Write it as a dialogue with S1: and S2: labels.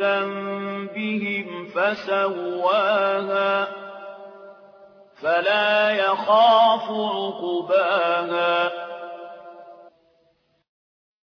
S1: بذنبهم فسواها فلا يخاف عقباها